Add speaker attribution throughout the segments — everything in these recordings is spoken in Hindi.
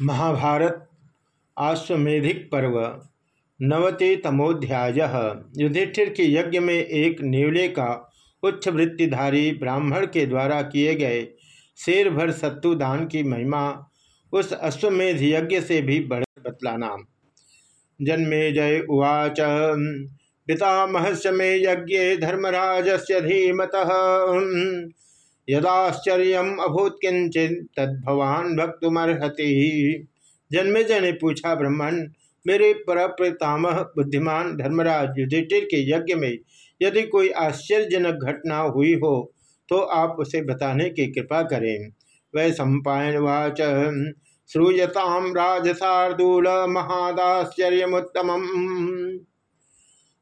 Speaker 1: महाभारत आश्वेधिक पर्व नवति तमोध्याय युधिष्ठिर के यज्ञ में एक नेवले का उच्च वृत्तिधारी ब्राह्मण के द्वारा किए गए शेर भर सत्तु दान की महिमा उस अश्वमेध यज्ञ से भी बढ़ बतलाना। जन्मे जय उवाच में यज्ञ धर्मराज से धीमत। यदाश्चर्य अभूत किंचित तद्भवान भक्तुमर्हति जन्मेजय ने पूछा ब्रह्मण मेरे परप्रतामह बुद्धिमान धर्मराज युधिष्ठिर के यज्ञ में यदि कोई आश्चर्यजनक घटना हुई हो तो आप उसे बताने की कृपा करें। वै सम्पायन वाच श्रूयताम राजसार्दूल महादाश्चर्यमुत्तम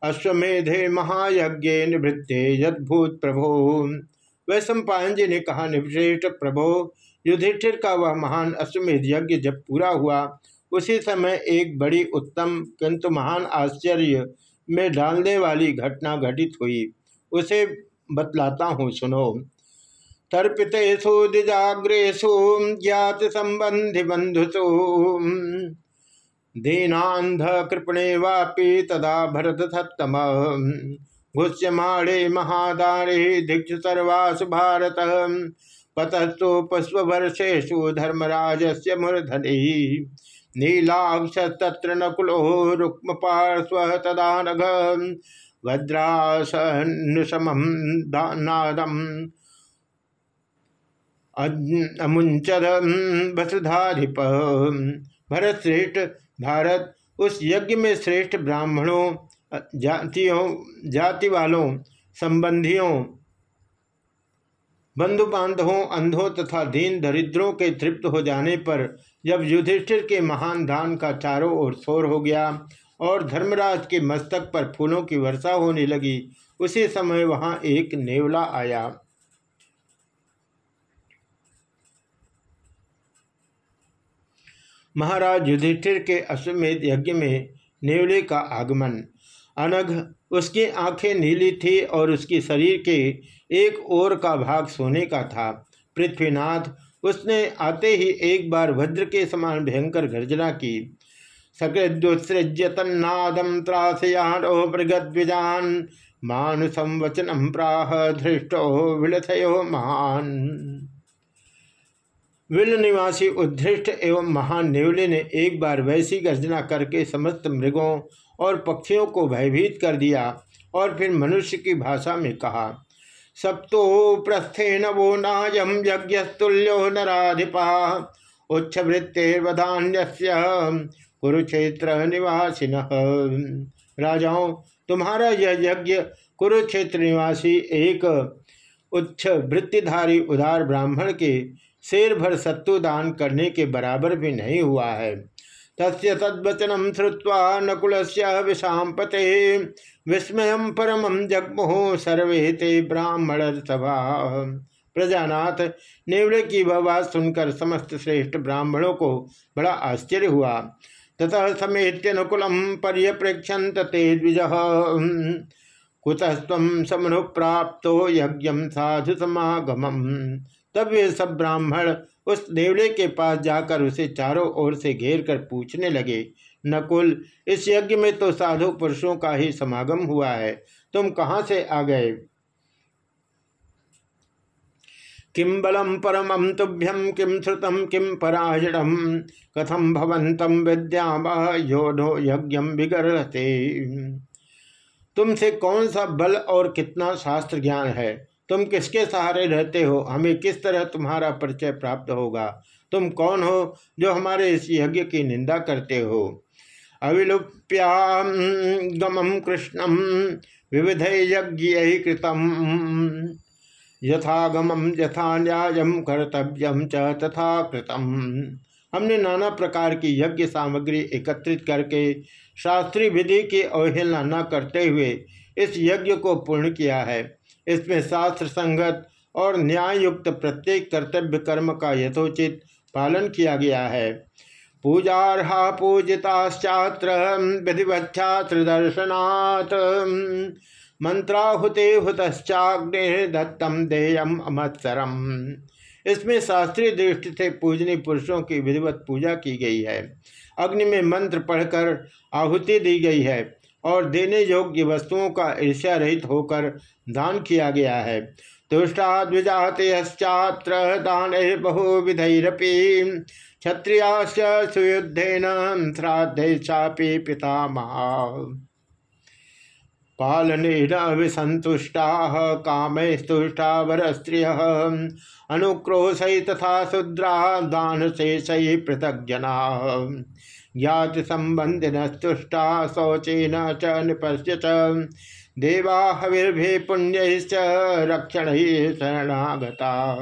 Speaker 1: अश्वमेधे महायज्ञ निवृत्ते यदूत प्रभो। वैश्वपायन जी ने कहा निवृष्ट प्रभो, युधिष्ठिर का वह महान अश्वमेध यज्ञ जब पूरा हुआ, उसी समय एक बड़ी उत्तम किंतु महान आश्चर्य में डालने वाली घटना घटित हुई। उसे बतलाता हूँ, सुनो। तर्पितेषु दिजाग्रेशु ज्ञात संबंधि बंधुसु दीनांध कृपणे वापी तदा भरत सत्तम घुष्यमाणे महादारे दीक्षु सर्वासु भारत। पतस्तु पुष्पवर्षेशु धर्मराज से मूर्धनि। नीलाक्षत्र नकुलो रुक्म पार्श्व तदा नघ भद्रासनुषमं नादम अमुंचद वसुधाधिप। भरत श्रेष्ठ भारत। उस यज्ञ में श्रेष्ठ ब्राह्मणों जातियों जाति वालों संबंधियों बंधु बांधवों अंधों तथा दीन दरिद्रों के तृप्त हो जाने पर जब युधिष्ठिर के महान दान का चारों ओर शोर हो गया और धर्मराज के मस्तक पर फूलों की वर्षा होने लगी, उसी समय वहाँ एक नेवला आया। महाराज युधिष्ठिर के अश्वमेध यज्ञ में नेवले का आगमन अनघ, उसकी आँखें नीली थी और उसकी शरीर के एक ओर का भाग सोने का था। पृथ्वीनाथ, उसने आते ही एक बार वज्र के समान भयंकर गर्जना की। सकृदुत्सृज्य तन्नादम त्रासयानो मृगद्विजान मानुसम वचनम प्राह धृष्टो विलथयो महान। विल निवासी उद्धृष्ट एवं महान नेवले ने एक बार वैसी गर्जना करके समस्त मृगों और पक्षियों को भयभीत कर दिया और फिर मनुष्य की भाषा में कहा, सप्तो प्रस्थे नवो नायम यज्ञस्तुल्यो नाधिपा उच्च वृत्तिर्वधान्य कुरुक्षेत्र निवासिन। राजाओं, तुम्हारा यह यज्ञ कुरुक्षेत्र निवासी एक उच्च वृत्तिधारी उदार ब्राह्मण के शेर भर सत्तु दान करने के बराबर भी नहीं हुआ है। तस्य तद्वचनम श्रुवा नकुल विषाम पते विस्मय परम जगमुह सर्वे ते ब्राह्मण सभा प्रजानाथ, नेवले की वह सुनकर समस्त श्रेष्ठ ब्राह्मणों को बड़ा आश्चर्य हुआ। ततः समेत अनुकूलम पर्यप्रेक्षत ते द्विज कुतस्व समनुप्राप्त यज्ञ साधु समागम तब वे सब ब्राह्मण उस देवले के पास जाकर उसे चारों ओर से घेर कर पूछने लगे, नकुल, इस यज्ञ में तो साधु पुरुषों का ही समागम हुआ है, तुम कहाँ से आ गए? किम बलम परम तुभ्यम किम श्रुतम किम परायणम कथम भवंतम विद्याम योधो यज्ञ बिगड़ते तुमसे कौन सा बल और कितना शास्त्र ज्ञान है? तुम किसके सहारे रहते हो? हमें किस तरह तुम्हारा परिचय प्राप्त होगा? तुम कौन हो जो हमारे इस यज्ञ की निंदा करते हो? अविलुप्यागम कृष्णम विविध यज्ञ कृतम यथागमम यथा न्यायम कर्तव्यम च तथा कृतम हमने नाना प्रकार की यज्ञ सामग्री एकत्रित करके शास्त्रीय विधि की अवहेलना न करते हुए इस यज्ञ को पूर्ण किया है। इसमें शास्त्र संगत और न्याय युक्त प्रत्येक कर्तव्य कर्म का यथोचित पालन किया गया है। पूजारहा पूजिताश्चात्र विधिवच्छास्त्र दर्शनाथ मंत्राहुते हुतश्चाग्नि दत्तम देयम अमत्सरम। इसमें शास्त्रीय दृष्टि से पूजनीय पुरुषों की विधिवत पूजा की गई है। अग्नि में मंत्र पढ़कर आहुति दी गई है। और देने योग्य वस्तुओं का ईर्ष्या रहित होकर दान किया गया है। तुष्टा द्विजात्र दान बहुविधरपी क्षत्रिया सुयुद्धेन श्राद्धे चापी पिता महा पालनेन विसंतुष्टा काम स्तुष्टा वर स्त्रिय अनुक्रोश तथा शुद्रा दान सही पृथक जना ज्ञात संबंधिन तुष्टा शौचेन च च। देवा हविर्भे पुण्य रक्षण ही शरणागता।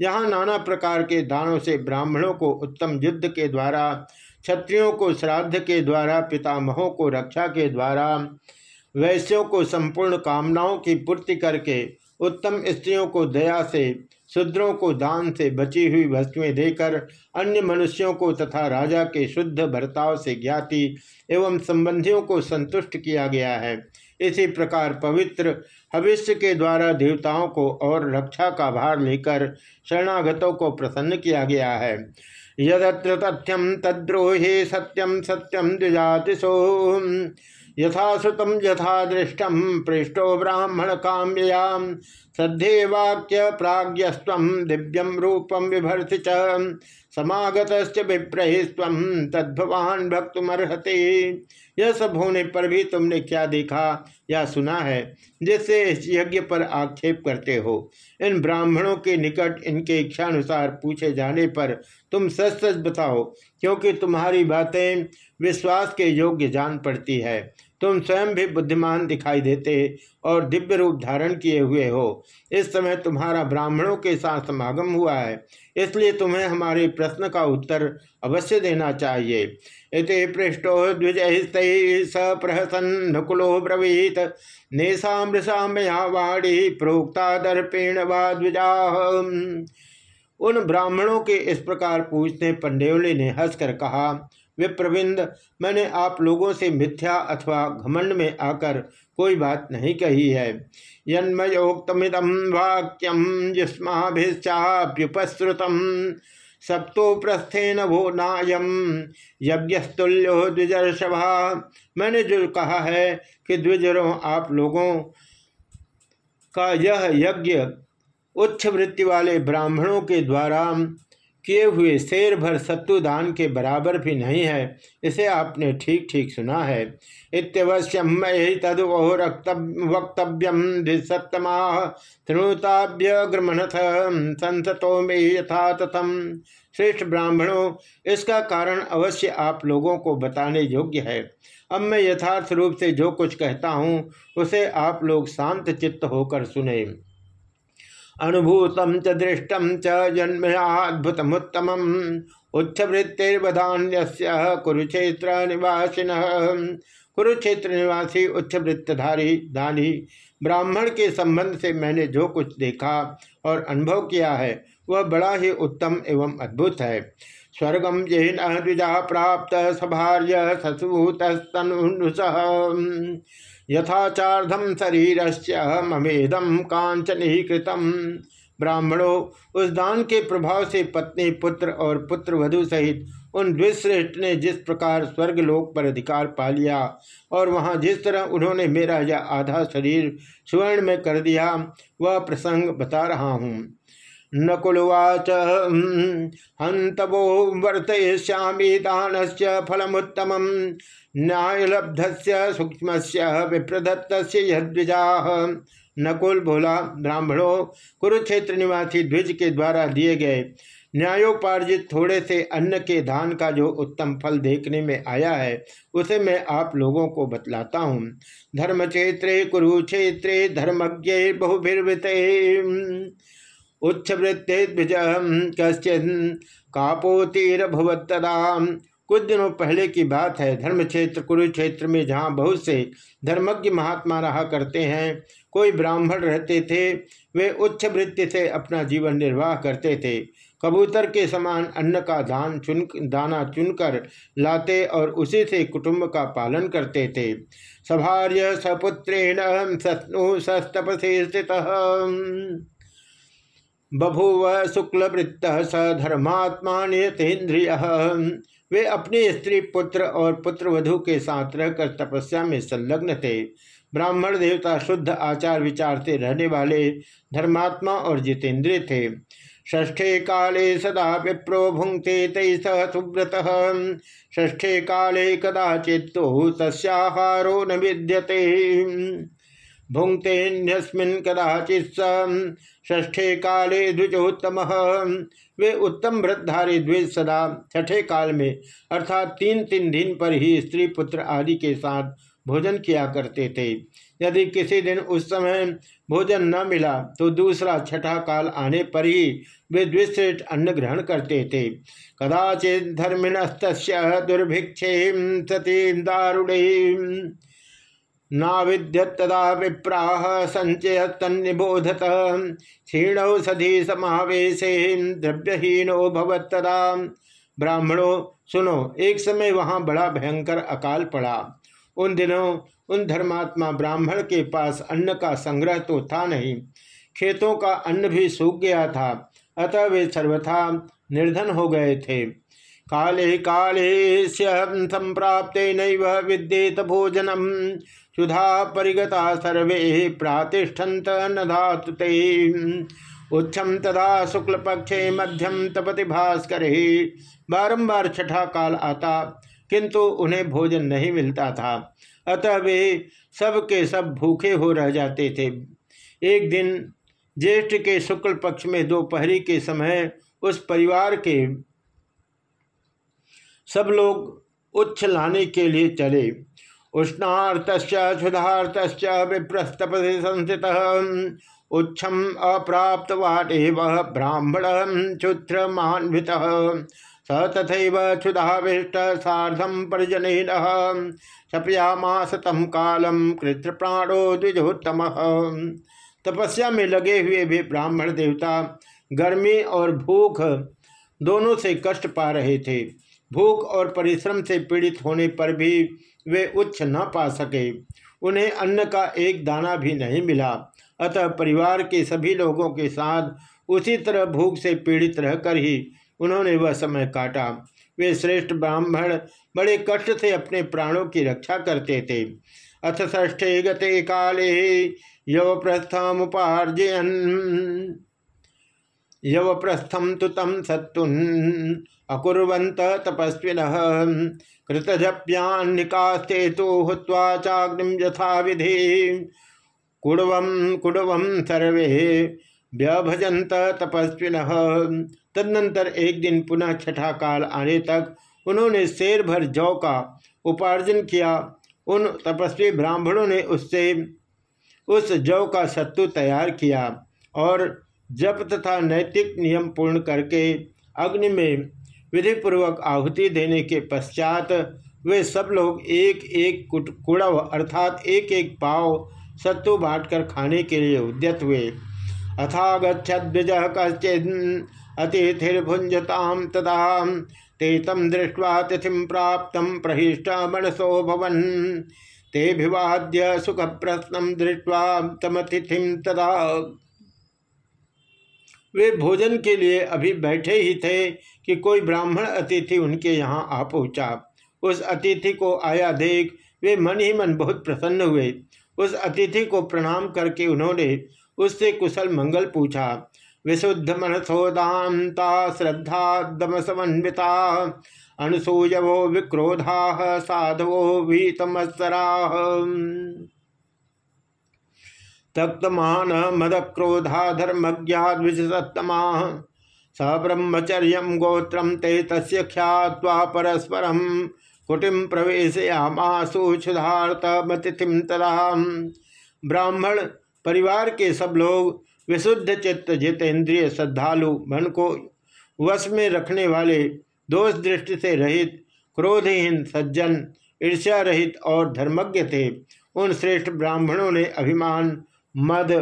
Speaker 1: यहाँ नाना प्रकार के दानों से ब्राह्मणों को उत्तम युद्ध के द्वारा, क्षत्रियों को श्राद्ध के द्वारा, पितामहों को रक्षा के द्वारा, वैश्यों को संपूर्ण कामनाओं की पूर्ति करके उत्तम स्त्रियों को दया से शूद्रों को दान से बची हुई वस्तुएँ देकर, अन्य मनुष्यों को तथा राजा के शुद्ध बर्ताव से ज्ञाति एवं संबंधियों को संतुष्ट किया गया है। इसी प्रकार पवित्र भविष्य के द्वारा देवताओं को और रक्षा का भार लेकर शरणागतों को प्रसन्न किया गया है। यदत्र तथ्यम तद्रोहे सत्यम सत्यम द्विजातिशो यथाश्रुतम यथा दृष्टम पृष्ठो ब्राह्मण काम्ययाम श्रद्धे वाक्य प्राज्ञस्व दिव्यम रूपम विभर्ति समागत विप्रहिस्व तद्भवान भक्तुमर्हते यह सब होने पर भी तुमने क्या देखा, या सुना है, जिससे यज्ञ पर आक्षेप करते हो? इन ब्राह्मणों के निकट इनके इच्छानुसार पूछे जाने पर तुम सच सच बताओ क्योंकि तुम्हारी बातें विश्वास के योग्य जान पड़ती है। तुम स्वयं भी बुद्धिमान दिखाई देते और दिव्य रूप धारण किए हुए हो। इस समय तुम्हारा ब्राह्मणों के साथ समागम हुआ है। इसलिए तुम्हें हमारे प्रश्न का उत्तर अवश्य देना चाहिए। इति पृष्ठो द्विज स नकुलो ब्रवीत। नेशा मृषा मया वाणी प्रोक्ता दर्पेण वा द्विजा। उन ब्राह्मणों के इस प्रकार पूछते पर नेवले ने हंसकर कहा, विप्रविंद, मैंने आप लोगों से मिथ्या अथवा घमंड में आकर कोई बात नहीं कही है। यन्मयोक्तमिदम वाक्यम जिस्माभिश्चाप्युपश्रुतम सप्तो प्रस्थेन भो नायम यज्ञस्तुल्यो द्विजर्षभा। मैंने जो कहा है कि द्विजरों आप लोगों का यह यज्ञ उच्च वृत्ति वाले ब्राह्मणों के द्वारा किए हुए शेर भर सत्तुदान के बराबर भी नहीं है, इसे आपने ठीक ठीक सुना है। इतवश्यम मयि तदवो वक्तव्यम द्विसप्तमा तृणुताभ्यग्रमणथ संसतो में यथा तथम श्रेष्ठ ब्राह्मणों, इसका कारण अवश्य आप लोगों को बताने योग्य है। अब मैं यथार्थ रूप से जो कुछ कहता हूँ, उसे आप लोग शांत चित्त होकर सुने। अनुभूतम च दृष्टम च उच्छवृत्तिर्वधान्य कुरुक्षेत्र निवासिन कुरुक्षेत्र निवासी उच्छवृत्तधारी दानी, ब्राह्मण के संबंध से मैंने जो कुछ देखा और अनुभव किया है, वह बड़ा ही उत्तम एवं अद्भुत है। स्वर्गम जेन द्विजा प्राप्त सभार्य ससुतस्तनुष यथाचार्धम शरीर से ममेदम कांचन ही कृतम ब्राह्मणों, उस दान के प्रभाव से पत्नी, पुत्र और पुत्र वधु सहित उन द्विश्रेष्ठ ने जिस प्रकार स्वर्ग लोक पर अधिकार पा लिया और वहाँ जिस तरह उन्होंने मेरा यह आधा शरीर स्वर्ण में कर दिया, वह प्रसंग बता रहा हूँ। नकुलवाच हंतवो वर्तयिष्यामी दान से फलमुत्तम न्यायलब्ध से सूक्ष्म से विप्रदत्त यद्विजा। नकुल बोला, ब्राह्मणों, कुरुक्षेत्र निवासी द्विज के द्वारा दिए गए न्यायोपार्जित थोड़े से अन्न के धान का जो उत्तम फल देखने में आया है, उसे मैं आप लोगों को बतलाता हूँ। धर्म क्षेत्रे कुरुक्षेत्रे धर्मज्ञ बहुभिर्वृत। उच्छवृत्ते द्विज कश्चिन कापोतीरभवत्तदा कुछ दिनों पहले की बात है धर्म क्षेत्र कुरुक्षेत्र में जहाँ बहुत से धर्मज्ञ महात्मा रहा करते हैं, कोई ब्राह्मण रहते थे, वे उच्च वृत्ति से अपना जीवन निर्वाह करते थे। कबूतर के समान अन्न का दान चुन, दाना चुनकर लाते और उसी से कुटुंब का पालन करते थे। सभार्य सपुत्रेण सस्तपसे स्थित। बभूव शुक्लवृत्त स धर्मात्मा नियतेन्द्रिय वे अपने स्त्री पुत्र और पुत्र वधु के साथ रहकर तपस्या में संलग्न थे। ब्राह्मण देवता शुद्ध आचार विचार से रहने वाले धर्मात्मा और जितेंद्रिय थे। ष्ठे काले सदा विप्रो भुंक्ते तय सह सुव्रत। ष्ठे काले कदाचित्तो तस्हारो न विद्यते। भुंक्तेन्यस्मिन् कदाचित् ष्ठे काले द्विजोत्तम। वे उत्तम व्रतधारी द्विज सदा छठे काल में, अर्थात तीन तीन दिन पर ही स्त्री पुत्र आदि के साथ भोजन किया करते थे। यदि किसी दिन उस समय भोजन न मिला तो दूसरा छठा काल आने पर ही वे द्विश्रेष्ठ अन्न ग्रहण करते थे। कदाचित धर्मिणस्त दुर्भिक्षे सती दारुणे नाविद्यतदा विप्राह संचय तन्निबोधत क्षीणौषधि समावेशे द्रव्यहीनो भवतदा ब्राह्मणों, सुनो, एक समय वहाँ बड़ा भयंकर अकाल पड़ा। उन दिनों उन धर्मात्मा ब्राह्मण के पास अन्न का संग्रह तो था नहीं, खेतों का अन्न भी सूख गया था, अतः वे सर्वथा निर्धन हो गए थे। काले काले संप्राप्त नैव विद्येत भोजनम। सुधा परिगता सर्वे प्रातिष्ठन्त न धातुते। उच्छम तथा शुक्ल पक्षे मध्यम तपति भास्कर। बारंबार छठा काल आता, किंतु उन्हें भोजन नहीं मिलता था। अतः वे सब के सब भूखे हो रह जाते थे। एक दिन ज्येष्ठ के शुक्ल पक्ष में दोपहरी के समय उस परिवार के सब लोग उच्च लाने के लिए चले। उष्णार्त क्षुधार्त विप्रस्तपति संस्थित। उच्छम अप्राप्त वाटे वह ब्राह्मण क्षुद्र मान्वित स तथा क्षुधाविष्ट साधम परिजन शपयामास तम कालम कृत्र प्राणो द्विजोत्तम। तपस्या में लगे हुए भी ब्राह्मण देवता गर्मी और भूख दोनों से कष्ट पा रहे थे। भूख और परिश्रम से पीड़ित होने पर भी वे उच्च न पा सके। उन्हें अन्न का एक दाना भी नहीं मिला। अतः परिवार के सभी लोगों के साथ उसी तरह भूख से पीड़ित रहकर ही उन्होंने वह समय काटा। वे श्रेष्ठ ब्राह्मण बड़े कष्ट से अपने प्राणों की रक्षा करते थे। अथ ष्ठे गते काले यव प्रस्थमुपार्जयन यव प्रस्थम तो तम सत्तुन। अकुर्वंत तपस्विन। कृतजप्यान्निकास्ते तो हुआ यथा विधि। कुड़व कुड़व सर्वे व्यभजंत तपस्विन। तदनंतर एक दिन पुनः छठा काल आने तक उन्होंने शेर भर जौ का उपार्जन किया। उन तपस्वी ब्राह्मणों ने उससे उस जौ का सत्तु तैयार किया और जप तथा नैतिक नियम पूर्ण करके अग्नि में विधिपूर्वक आहुति देने के पश्चात वे सब लोग एक एक कुड़व अर्थात एक एक पाव सत्तु बांटकर खाने के लिए उद्यत हुए। अथा गद्विज कश्चिन अतिथिर्भुंजताम तदा ते तम दृष्ट्वा तिथिम प्राप्त प्रहिष्ट मनसो भवन। ते भिवाद्य सुख प्रश्न दृष्ट्वा तमतिथिम तदा वे भोजन के लिए अभी बैठे ही थे कि कोई ब्राह्मण अतिथि उनके यहाँ आ पहुँचा। उस अतिथि को आया देख वे मन ही मन बहुत प्रसन्न हुए। उस अतिथि को प्रणाम करके उन्होंने उससे कुशल मंगल पूछा, विशुद्ध मनसोदाता श्रद्धा दम समन्विता अनसूयवो विक्रोधा साधवो भीतमत्सरा तक्तमान मद क्रोधा धर्मज्ञाद्विशतमा स ब्रह्मचर्य गोत्रम ते तस्य ख्यात्वा परस्परम कुटिम प्रवेशयामासु तदा ब्राह्मण परिवार के सब लोग विशुद्ध चित्त जितेंद्रिय श्रद्धालु मन को वश में रखने वाले दोष दृष्टि से रहित, क्रोधहीन सज्जन, ईर्ष्या रहित और धर्मज्ञ थे, उन श्रेष्ठ ब्राह्मणों ने अभिमान मद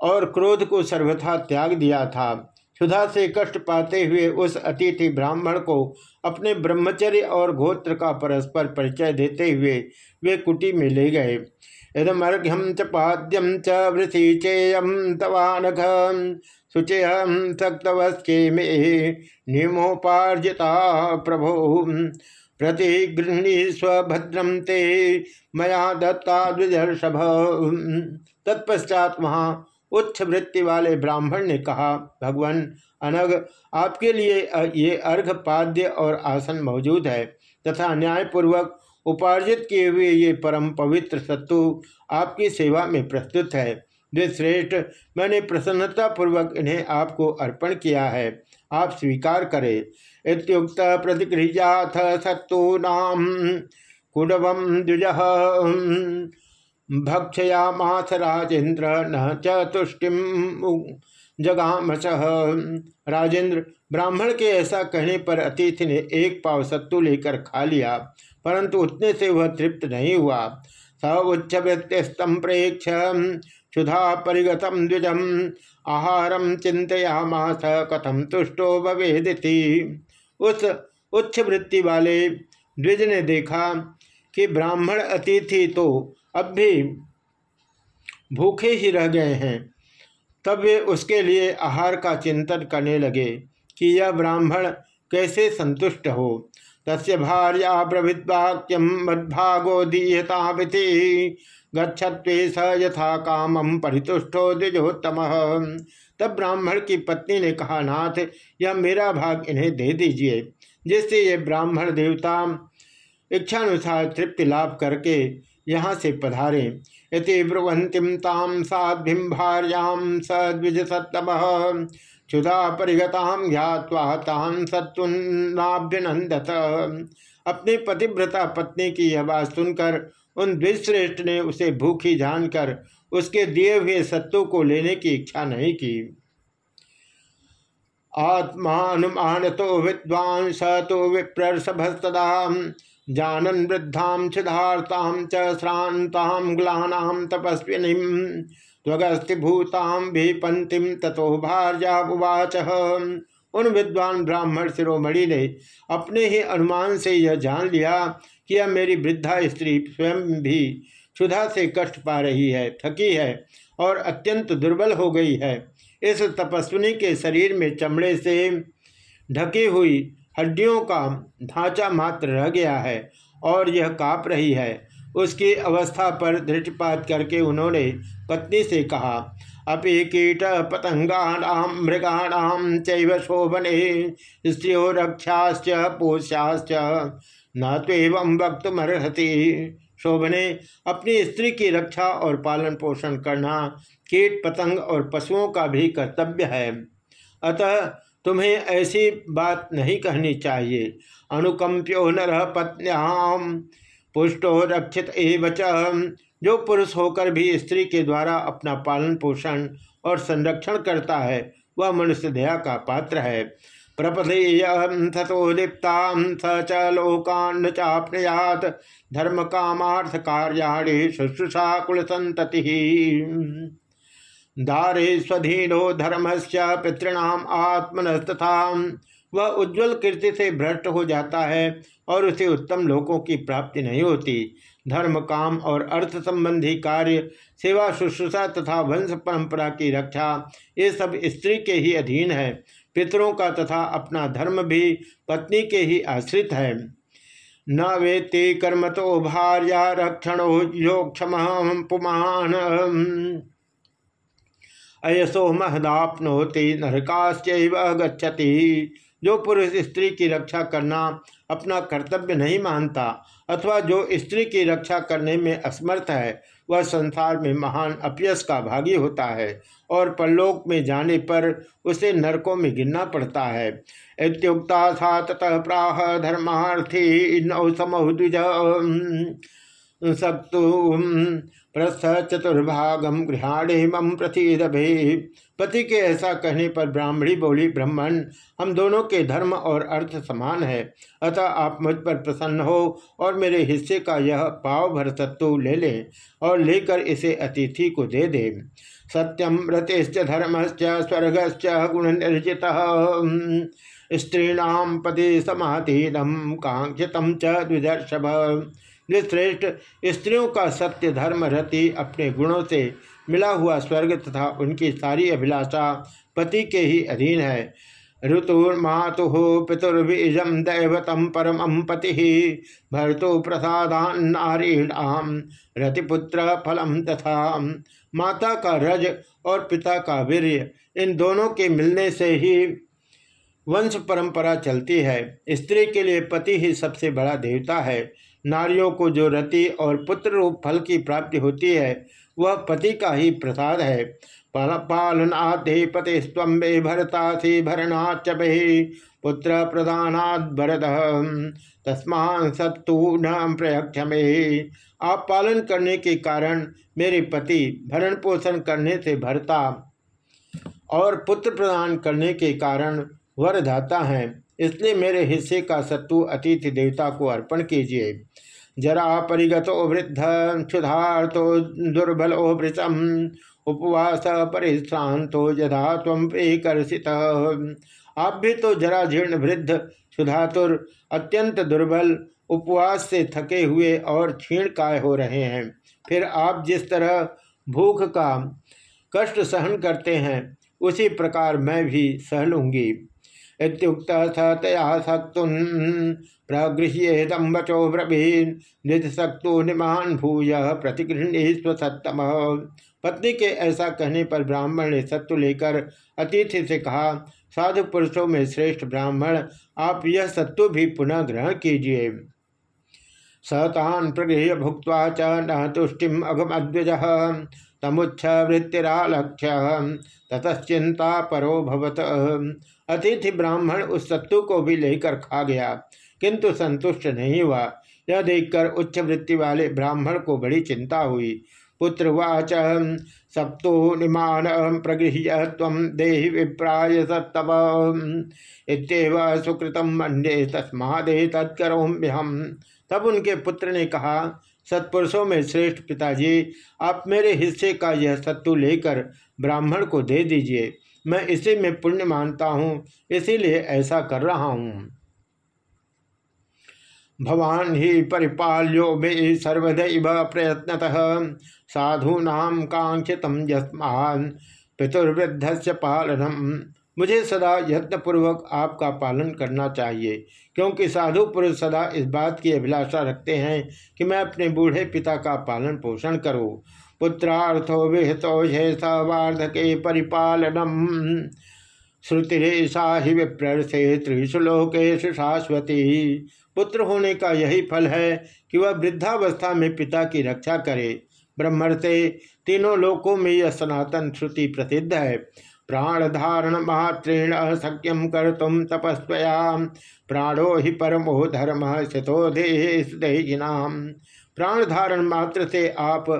Speaker 1: और क्रोध को सर्वथा त्याग दिया था। क्षुधा से कष्ट पाते हुए उस अतिथि ब्राह्मण को अपने ब्रह्मचर्य और गोत्र का परस्पर परिचय देते हुए वे कुटी में ले गए। इदमर्घ्यम च पाद्यम च वृथि चेयम तवानघ शुचि सक्तवस्के मे नियमोपार्जिता प्रभो प्रतिगृहणी स्वभद्रम ते मया दत्ता द्विजर्षभ तत्पश्चात वहाँ उच्च वृत्ति वाले ब्राह्मण ने कहा, भगवान अनग आपके लिए ये अर्घ, पाद्य और आसन मौजूद है तथा न्यायपूर्वक उपार्जित किए हुए ये परम पवित्र सत्तु आपकी सेवा में प्रस्तुत है। श्रेष्ठ, मैंने प्रसन्नता पूर्वक इन्हें आपको अर्पण किया है, आप स्वीकार करें। इतुक्त प्रतिगृहजाथ सत्तू नाम कुडवम द्विज। भक्षयामाथ राजेंद्र न चतुष्टिम जगामस राजेंद्र ब्राह्मण के ऐसा कहने पर अतिथि ने एक पाव सत्तू लेकर खा लिया, परंतु उतने से वह तृप्त नहीं हुआ। स उच्च वृत्तिस्तम प्रेक्ष क्षुधा परिगतम द्विजम। आहारम चिंतयामास कथम तुष्टो भवेदिति। उस उच्च वृत्ति वाले द्विज ने देखा कि ब्राह्मण अतिथि तो अब भी भूखे ही रह गए हैं। तब वे उसके लिए आहार का चिंतन करने लगे कि यह ब्राह्मण कैसे संतुष्ट हो। तस्य भार्या प्रभृद्वाक्यम मद्भागो दीयता गच्छत्वे स यथा कामम परितुष्टो द्विजोत्तम। तब ब्राह्मण की पत्नी ने कहा, नाथ, यह मेरा भाग इन्हें दे दीजिए जिससे ये ब्राह्मण देवता इच्छानुसार तृप्ति लाभ करके यहाँ से पधारे। इति ब्रुवंतिम ताम साध्वीं भार्याम स द्विज सत्तम क्षुधा परिगताम ज्ञावा ताम सत्वनाभ्यनंदत अपनी पतिव्रता पत्नी की यह बात सुनकर उन द्विश्रेष्ठ ने उसे भूखी जानकर उसके दिए हुए सत्तों को लेने की इच्छा नहीं की। आत्मान तो विद्वान स तो विप्रसभस्तदा जानन वृद्धाम क्षुधार्ताम च श्रांताम ग्लानाम तपस्विनी त्वगस्तिभूताम भी तथो भार्या उवाच। उन विद्वान ब्राह्मण शिरोमणि ने अपने ही अनुमान से यह जान लिया कि यह मेरी वृद्धा स्त्री स्वयं भी क्षुधा से कष्ट पा रही है, थकी है और अत्यंत दुर्बल हो गई है। इस तपस्विनी के शरीर में चमड़े से ढकी हुई हड्डियों का ढांचा मात्र रह गया है और यह काँप रही है। उसकी अवस्था पर दृष्टिपात करके उन्होंने पत्नी से कहा, अपि कीट पतंगाणाम मृगाणाम चैव शोभने स्त्रियो रक्षाश्च पोष्याश्च, न तो एवं वक्तमर्हति। शोभने अपनी स्त्री की रक्षा और पालन पोषण करना कीट पतंग और पशुओं का भी कर्तव्य है। अतः तुम्हें ऐसी बात नहीं कहनी चाहिए। अनुकंप्यो नर पत्न्याम पुष्टो रक्षित एवं जो पुरुष होकर भी स्त्री के द्वारा अपना पालन पोषण और संरक्षण करता है, वह मनुष्य दया का पात्र है। प्रपथेय थतो लिप्ता स च लोकान्न चापनयात धर्म कामार्थ कार्याणी शुश्रूषा कुल संतति दारे स्वधीनो धर्मस्य पितृणाम आत्मनस्तथा वह उज्जवल कीर्ति से भ्रष्ट हो जाता है और उसे उत्तम लोकों की प्राप्ति नहीं होती। धर्म काम और अर्थ संबंधी कार्य सेवा, शुश्रूषा तथा वंश परंपरा की रक्षा, ये सब स्त्री के ही अधीन है। पितरों का तथा अपना धर्म भी पत्नी के ही आश्रित है। न वेत्ति कर्म तो भार्या रक्षण पुमान। अयसो महदापनोति नरकाश्च गच्छति। जो पुरुष स्त्री की रक्षा करना अपना कर्तव्य नहीं मानता, अथवा जो स्त्री की रक्षा करने में असमर्थ है वह संसार में महान अपयस का भागी होता है और परलोक में जाने पर उसे नरकों में गिनना पड़ता है। इतुक्ता ततः प्राह धर्मार्थी नौ सत्तु प्रस्थ चतुर्भागम गृहाणे मम प्रथिदभे पति के ऐसा कहने पर ब्राह्मणी बोली, ब्राह्मण, हम दोनों के धर्म और अर्थ समान है। अतः आप मुझ पर प्रसन्न हो और मेरे हिस्से का यह पाव भर तत्व ले लें और लेकर इसे अतिथि को दे दे। सत्यम रतिश्च धर्मश्च स्वर्गश्च गुण निर्जित स्त्रीणाम पति समाधीनम कांक्षितम च द्विदर्शभ। श्रेष्ठ स्त्रियों का सत्य धर्म रति अपने गुणों से मिला हुआ स्वर्ग तथा उनकी सारी अभिलाषा पति के ही अधीन है। ऋतुर्मातु पितुर्बीजम दैवतम परम पति भर्तु प्रसादान्नारीणाम रतिपुत्र फलम तथा माता का रज और पिता का वीर्य इन दोनों के मिलने से ही वंश परंपरा चलती है। स्त्री के लिए पति ही सबसे बड़ा देवता है। नारियों को जो रति और पुत्र रूप फल की प्राप्ति होती है, वह पति का ही प्रसाद है। पालनाधे पति भरता से भरणाच पुत्र प्रधानाद भरत। तस्मा सत्तु न प्रयक्ष आप पालन करने के कारण मेरे पति भरण पोषण करने से भरता और पुत्र प्रदान करने के कारण वरदाता हैं। इसलिए मेरे हिस्से का सत्तु अतिथि देवता को अर्पण कीजिए। जरा परिगत वृद्ध क्षुधार्थो दुर्बलो वृषम उपवास परिश्रांतो यदा तम कर्षित आप भी तो जरा जीर्ण वृद्ध, क्षुधातुर, अत्यंत दुर्बल, उपवास से थके हुए और क्षीण काय हो रहे हैं। फिर आप जिस तरह भूख का कष्ट सहन करते हैं, उसी प्रकार मैं भी सह लूँगी। इतुक्त स तया सक्तुन प्रगृह्येदम वचो ब्रवीन निध सक्तु निमान भूय प्रतिगृहणी स्वसत्तम पत्नी के ऐसा कहने पर ब्राह्मण ने सत्तु लेकर अतिथि से कहा, साधु पुरुषों में श्रेष्ठ ब्राह्मण, आप यह सत्तु भी पुनः ग्रहण कीजिए। सतान प्रगृह भुक्त च न तुष्टिम अगमद्विज तमुच्छ वृत्तिरालक्ष्य ततश्चिंता परो भवत। अतिथि ब्राह्मण उस सत्तु को भी लेकर खा गया, किंतु संतुष्ट नहीं हुआ। यह देखकर उच्च वृत्ति वाले ब्राह्मण को बड़ी चिंता हुई। पुत्रवाच सप्तो निमान प्रगृह्य तम देहि विप्राय सत्तव इतव सुकृतम मंडे तस्मादे तत्करोम्यहम तब उनके पुत्र ने कहा सत्पुरुषों में श्रेष्ठ पिताजी, आप मेरे हिस्से का यह सत्तु लेकर ब्राह्मण को दे दीजिए। मैं इसी में पुण्य मानता हूँ, इसीलिए ऐसा कर रहा हूँ। भवान ही परिपाल्यो मे सर्वदैव प्रयत्नतः। साधूना कांक्षित यस्मान पितुर्वृद्ध से पालनम। मुझे सदा यत्नपूर्वक आपका पालन करना चाहिए, क्योंकि साधु पुरुष सदा इस बात की अभिलाषा रखते हैं कि मैं अपने बूढ़े पिता का पालन पोषण करूँ। पुत्रार्थो विहितो वार्धके परिपालनम। श्रुतिरेशा ही विप्रसे त्रिशु लोकेशु शाश्वती। पुत्र होने का यही फल है कि वह वृद्धावस्था में पिता की रक्षा करे। ब्रह्मर्ते तीनों लोकों में यह सनातन श्रुति प्रसिद्ध है। प्राण धारण मात्रेण सक्यम कर तुम तपस्वया प्राणो ही परमो धर्म, शतो देहिनाम प्राण धारण मात्र से आप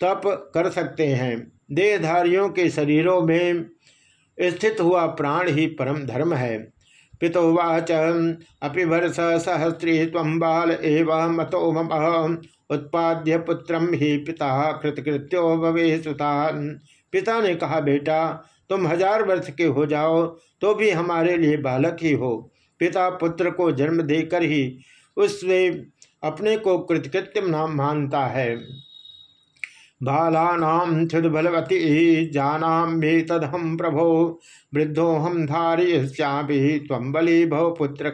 Speaker 1: तप कर सकते हैं। देहधारियों के शरीरों में स्थित हुआ प्राण ही परम धर्म है। पितोवाच अपि वर्ष सहस्त्री तम बाल एवं मतो मम। उत्पाद्य पुत्रम ही पिता कृतकृत्यो भवे सुतान पिता ने कहा, बेटा, तुम हज़ार वर्ष के हो जाओ तो भी हमारे लिए बालक ही हो। पिता पुत्र को जन्म देकर ही उससे अपने को कृतकृत्य नाम मानता है। बालानाम क्षुद बलवती जानाम भी तदहम प्रभो वृद्धो हम धारियश्यामी तम बलि भव पुत्र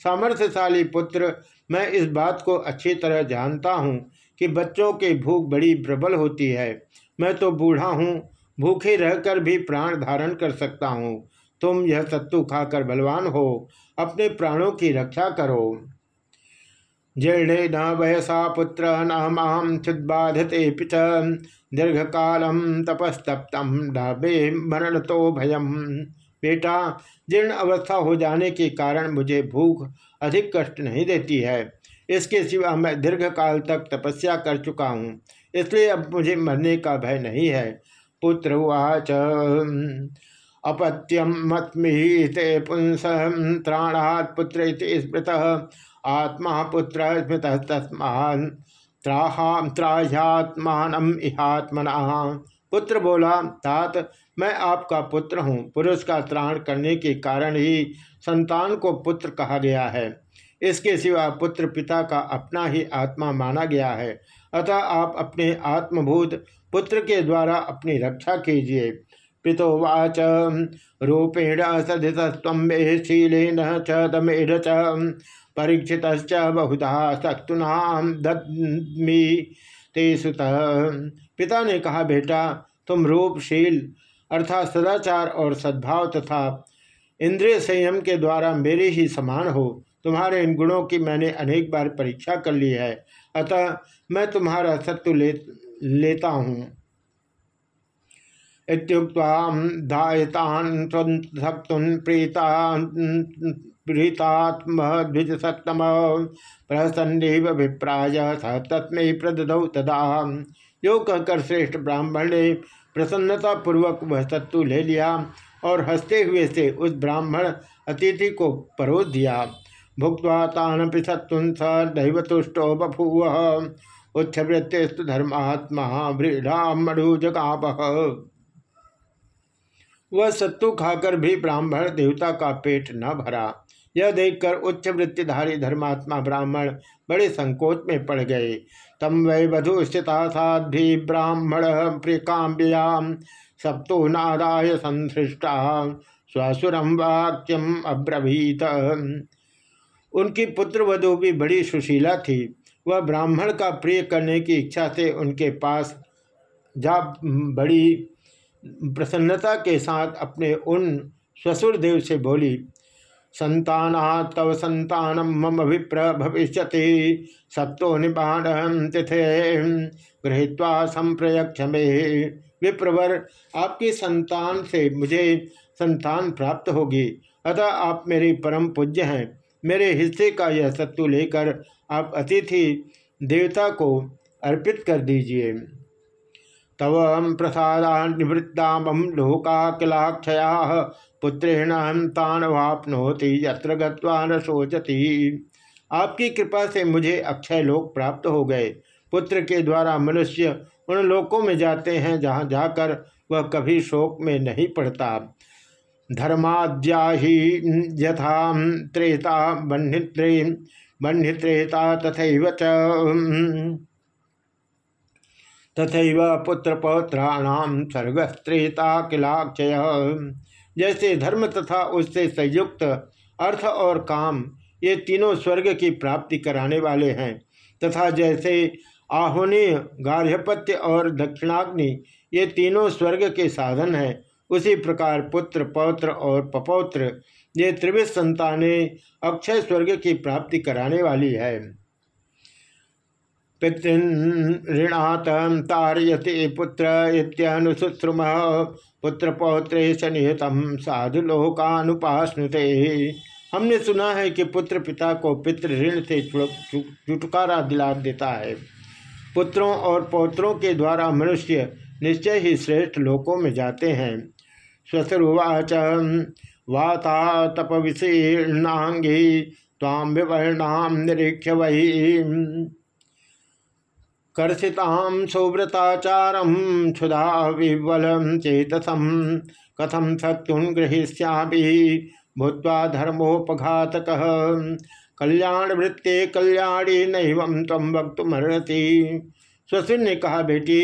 Speaker 1: सामर्थ्यशाली पुत्र, मैं इस बात को अच्छी तरह जानता हूँ कि बच्चों की भूख बड़ी प्रबल होती है। मैं तो बूढ़ा हूँ, भूखे रहकर भी प्राण धारण कर सकता हूँ। तुम यह सत्तू खाकर बलवान हो, अपने प्राणों की रक्षा करो। जीर्णे न वयसा पुत्र न माम क्षुद्बाधते पिच। दीर्घ कालम तपस्तप्तम न मरण तो भयम। बेटा, जीर्ण अवस्था हो जाने के कारण मुझे भूख अधिक कष्ट नहीं देती है। इसके सिवा मैं दीर्घ काल तक तपस्या कर चुका हूँ। इसलिए अब मुझे मरने का भय नहीं है। पुत्र उच अपत्यम मतमिते पुंस त्राणात् पुत्र स्मृत। आत्मा पुत्र स्मृत तस्मान त्राह्यात्मान इहात्मना। पुत्र बोला, तात, मैं आपका पुत्र हूँ। पुरुष का त्राण करने के कारण ही संतान को पुत्र कहा गया है। इसके सिवा पुत्र पिता का अपना ही आत्मा माना गया है। अतः आप अपने आत्मभूत पुत्र के द्वारा अपनी रक्षा कीजिए। पितोवाच, रूपेण सदितस्वे शीलेन च दमेढ़ च परीक्षित बहुधा दमी ते पिता ने कहा, बेटा, तुम रूपशील अर्थात सदाचार और सद्भाव तथा इंद्रिय संयम के द्वारा मेरे ही समान हो। तुम्हारे इन गुणों की मैंने अनेक बार परीक्षा कर ली है। अतः मैं तुम्हारा सत्व ले, लेता हूँ। दायतान प्रीता प्रसन्नव प्रदौ तदा। यो कहकर श्रेष्ठ ब्राह्मण ने प्रसन्नता पूर्वक वह सत्तु ले लिया और हँसते हुए से उस ब्राह्मण अतिथि को परोस दिया। भुक्वा तान पृथत्न स दैव तुष्टो बभूव। उच्छवृत्तिस्तु धर्मात्मा ब्रीढ़ामणु जगाप वह सत्तु खाकर भी ब्राह्मण देवता का पेट न भरा। यह देखकर उच्च वृत्तिधारी धर्मात्मा ब्राह्मण बड़े संकोच में पड़ गए। तम वै वधु स्थिता साध्वी ब्राह्मण प्रिकाम्बियाम सप्तो नादाय संसृष्टा स्वसुरम वाक्यम अब्रवीत। उनकी पुत्र वधु भी बड़ी सुशीला थी। वह ब्राह्मण का प्रिय करने की इच्छा से उनके पास जा बड़ी प्रसन्नता के साथ अपने उन ससुर देव से बोली संताना तव संतान, मम विप्र भविष्य सप्तो निपान तिथे गृहीत्वा संप्रयक्ष में। विप्रवर, आपकी संतान से मुझे संतान प्राप्त होगी, अतः आप मेरे परम पूज्य हैं। मेरे हिस्से का यह सत्तु लेकर आप अतिथि देवता को अर्पित कर दीजिए। तव हम प्रसाद निवृत्ताम लोकाकिलाक्षया पुत्रेण हम तान वापनोति, यत्र न सोचती आपकी कृपा से मुझे अक्षय लोक प्राप्त हो गए। पुत्र के द्वारा मनुष्य उन लोकों में जाते हैं जहाँ जाकर वह कभी शोक में नहीं पड़ता। धर्माद्या यथा त्रेता बन्हित्रे, बन्हित्रेता तथा तथा पुत्र पौत्राणाम किलाक्षय जैसे धर्म तथा उससे संयुक्त अर्थ और काम, ये तीनों स्वर्ग की प्राप्ति कराने वाले हैं। तथा जैसे आहुनि, गार्हपत्य और दक्षिणाग्नि, ये तीनों स्वर्ग के साधन हैं। उसी प्रकार पुत्र, पौत्र और पपौत्र, ये त्रिविध संताने अक्षय स्वर्ग की प्राप्ति कराने वाली है। पितृणात तारयते पुत्र इत्यनुसुश्रुम पुत्र पौत्रे सनिहतम साधु लोकानुपास्नुते हमने सुना है कि पुत्र पिता को पितृ ऋण से छुटकारा दिला देता है। पुत्रों और पौत्रों के द्वारा मनुष्य निश्चय ही श्रेष्ठ लोकों में जाते हैं। स्वसुरुवाच वाता तप विशीर्णांगी ताम विवर्णाम निरीक्ष वही कर्षिताम सुव्रताचारम क्षुधा विवल चेतसम कथम सत्युन गृहिष्यापि भूत्वा धर्मोपघातक कल्याण वृत्ते कल्याणी नैव तम वक्त मरती स्वसिन ने कहा बेटी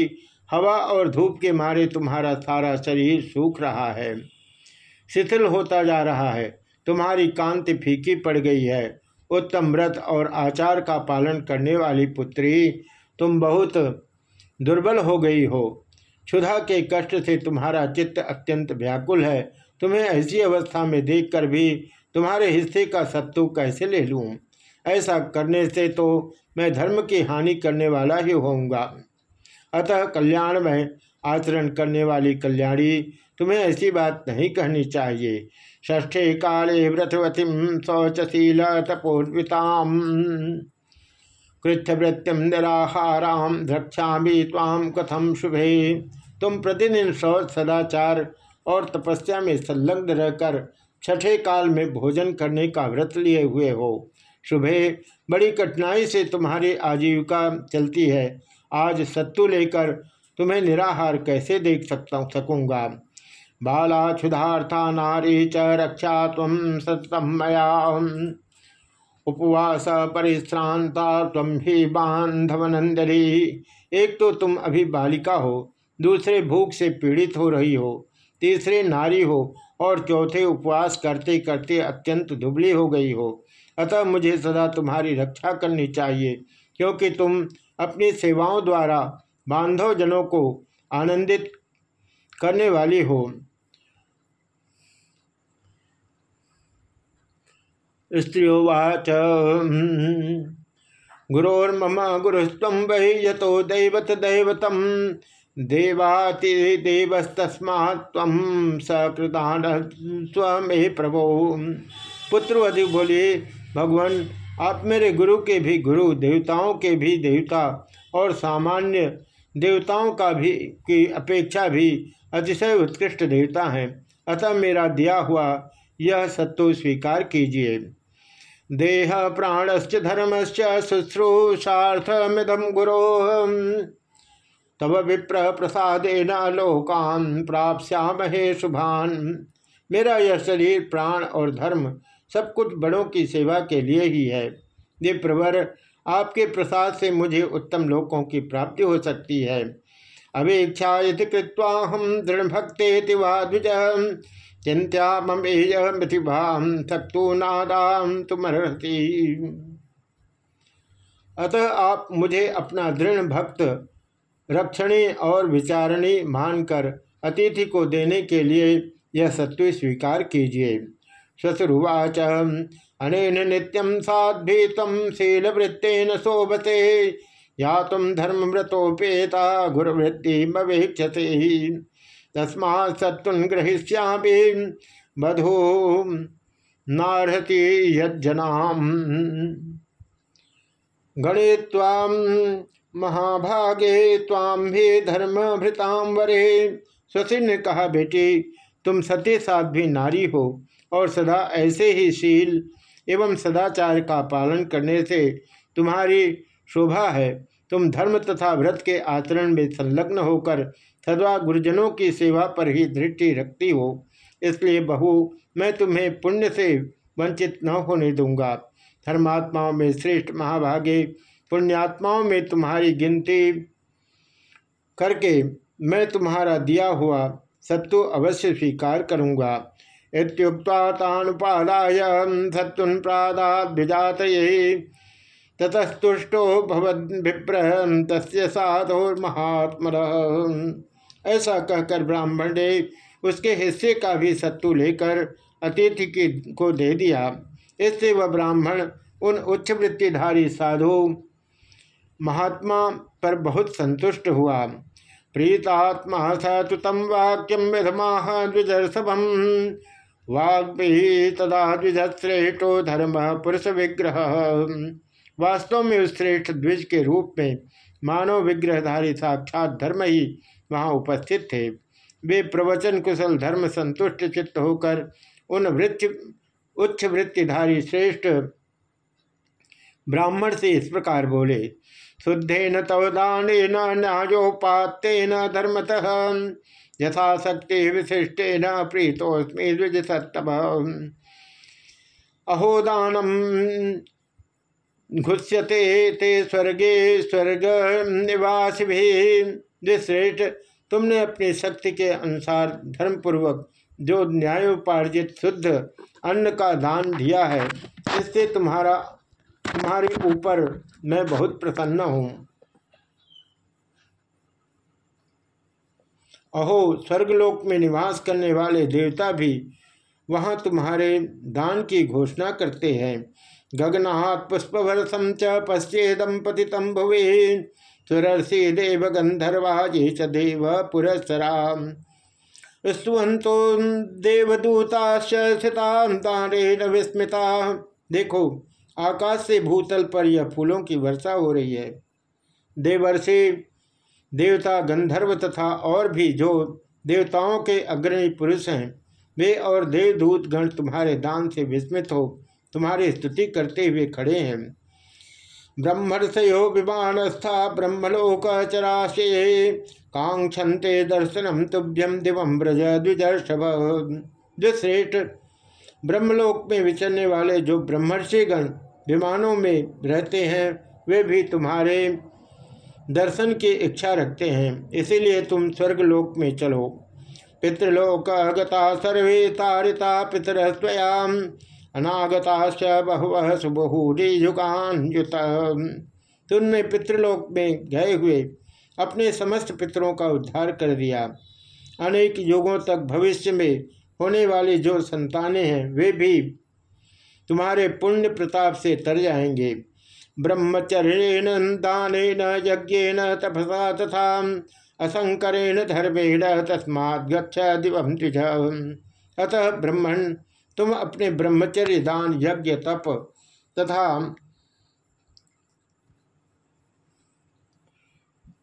Speaker 1: हवा और धूप के मारे तुम्हारा सारा शरीर सूख रहा है। शिथिल होता जा रहा है। तुम्हारी कांति फीकी पड़ गई है। उत्तम व्रत और आचार का पालन करने वाली पुत्री, तुम बहुत दुर्बल हो गई हो। क्षुधा के कष्ट से तुम्हारा चित्त अत्यंत व्याकुल है। तुम्हें ऐसी अवस्था में देखकर भी तुम्हारे हिस्से का सत्तु कैसे ले लूँ? ऐसा करने से तो मैं धर्म की हानि करने वाला ही होऊँगा। अतः कल्याण में आचरण करने वाली कल्याणी, तुम्हें ऐसी बात नहीं कहनी चाहिए। ष्ठे काले व्रतवतीम शौचशील तपोन्विताम कृत्यवृत्तिम निराहाराम भी ताम कथम शुभे। तुम प्रतिदिन शौच, सदाचार और तपस्या में संलग्न रहकर छठे काल में भोजन करने का व्रत लिए हुए हो। शुभे, बड़ी कठिनाई से तुम्हारी आजीविका चलती है। आज सत्तु लेकर तुम्हें निराहार कैसे देख सकता, सकूँगा? बाला क्षुधार्था नारी च रक्षा तम सतम मया उपवास परिश्रांता तम ही बांधवनंदरी एक तो तुम अभी बालिका हो, दूसरे भूख से पीड़ित हो रही हो, तीसरे नारी हो और चौथे उपवास करते करते अत्यंत दुबली हो गई हो। अतः मुझे सदा तुम्हारी रक्षा करनी चाहिए, क्योंकि तुम अपनी सेवाओं द्वारा बांधव जनों को आनंदित करने वाली हो। स्त्रियोवाच गुरोर्मम गुरुस्व वही यतो दैवत दैवतम देवाति देवस्तस्मा सकृतान प्रभो। पुत्र अधिक बोलिए भगवान आप मेरे गुरु के भी गुरु, देवताओं के भी देवता और सामान्य देवताओं का भी की अपेक्षा भी अतिशय उत्कृष्ट देवता हैं। अतः मेरा दिया हुआ यह सत्व स्वीकार कीजिए। देह प्राणश्च धर्मश्च शुश्रूषार्थमिदम गुरो। तब विप्र प्रसादेन लोकान प्राप्यामहे शुभान। मेरा यह शरीर प्राण और धर्म सब कुछ बड़ों की सेवा के लिए ही है। ये प्रवर आपके प्रसाद से मुझे उत्तम लोकों की प्राप्ति हो सकती है। अवेक्षा यदि कृत्वा हम दृढ़ भक्ते वा द्विज। चिंत्या ममेय मिथिभाम सक्तो नादाम तुमरती अतः आप मुझे अपना दृढ़ भक्त, रक्षणी और विचारणी मानकर अतिथि को देने के लिए यह सत्व स्वीकार कीजिए। श्वसुरुवाच अनेन नित्यम साध्वीतम शीलवृत्तेन शोभते या तुम धर्मव्रतोपेता गुरुवृत्ति मवेक्षते तस्मा सत्तुन ग्रहिष्यामि। बधो नारहति यज्जनाम। गणे ताम महाभागे ताम भी धर्म भृताम वरे। ने कहा बेटी, तुम सत्य साध्वी नारी हो। और सदा ऐसे ही शील एवं सदाचार का पालन करने से तुम्हारी शोभा है। तुम धर्म तथा व्रत के आचरण में संलग्न होकर सदा गुरुजनों की सेवा पर ही दृष्टि रखती हो। इसलिए बहु, मैं तुम्हें पुण्य से वंचित न होने दूँगा। धर्मात्माओं में श्रेष्ठ महाभागे, पुण्यात्माओं में तुम्हारी गिनती करके मैं तुम्हारा दिया हुआ सत्व अवश्य स्वीकार करूँगा। इतुक्ता तानुपादाय प्रादात ततस्तुष्टो भवद्भिप्र तस्य साधोर्महात्म ऐसा कहकर ब्राह्मण ने उसके हिस्से का भी सत्तु लेकर अतिथि की को दे दिया। इससे वह ब्राह्मण, उन उच्च वृत्तिधारी साधु महात्मा पर बहुत संतुष्ट हुआ। प्रीतात्मा स तुतम वाक्यम विधमा द्विजर्षभम। वाग्भी तदा द्विज श्रेष्ठो धर्म पुरुष विग्रह वास्तव में उस श्रेष्ठ द्विज के रूप में मानव विग्रहधारी साक्षात धर्म ही वहाँ उपस्थित थे। वे प्रवचन कुशल, धर्म संतुष्ट चित्त होकर उन वृत्ति, उच्च वृत्तिधारी श्रेष्ठ ब्राह्मण से इस प्रकार बोले शुद्धे शुद्धेन तवदान न्यायोपातेन धर्मतः। यथाशक्ति विशिष्टेन प्रीतोस्मी द्विज सत्तम अहोदानम घुष्यते ते स्वर्गे स्वर्ग निवास भी श्रेष्ठ तुमने अपनी शक्ति के अनुसार धर्मपूर्वक जो न्यायोपार्जित शुद्ध अन्न का दान दिया है, इससे तुम्हारा, तुम्हारे ऊपर मैं बहुत प्रसन्न हूँ। अहो, स्वर्गलोक में निवास करने वाले देवता भी वहाँ तुम्हारे दान की घोषणा करते हैं। गगनात् पुष्पभरसम च पश्चेदम पतितम भुवे। सुरर्षि देव गंधर्वा ये च देव स्तुवंतो देवदूता स्थितांतारेण विस्मिता। देखो, आकाश से भूतल पर यह फूलों की वर्षा हो रही है। देवर्षि देवता, गंधर्व तथा और भी जो देवताओं के अग्रणी पुरुष हैं, वे और देवदूत गण तुम्हारे दान से विस्मित हो, तुम्हारी स्तुति करते हुए खड़े हैं। ब्रह्मर्षयो विमानस्था ब्रह्मलोक चराशे कांक्षते दर्शनम तुभ्यम दिवम ब्रज द्विजर्षभ द्विश्रेष्ठ ब्रह्मलोक में विचरने वाले जो ब्रह्मर्षिगण विमानों में रहते हैं, वे भी तुम्हारे दर्शन की इच्छा रखते हैं। इसीलिए तुम स्वर्गलोक में चलो। पितृलोक गता सर्वे तारिता पितर स्वयाम अनागता बहु सुबहूरी युगान युत तुमने पितृलोक में गए हुए अपने समस्त पितरों का उद्धार कर दिया। अनेक युगों तक भविष्य में होने वाली जो संतानें हैं, वे भी तुम्हारे पुण्य प्रताप से तर जाएँगे। ब्रह्मचर्येण दान यज्ञेन तपसा तथा असंकरेण धर्मेण तस्मात् गच्छ दिवम अतः ब्रह्मण, तुम अपने ब्रह्मचर्य दान, यज्ञ, तप तथा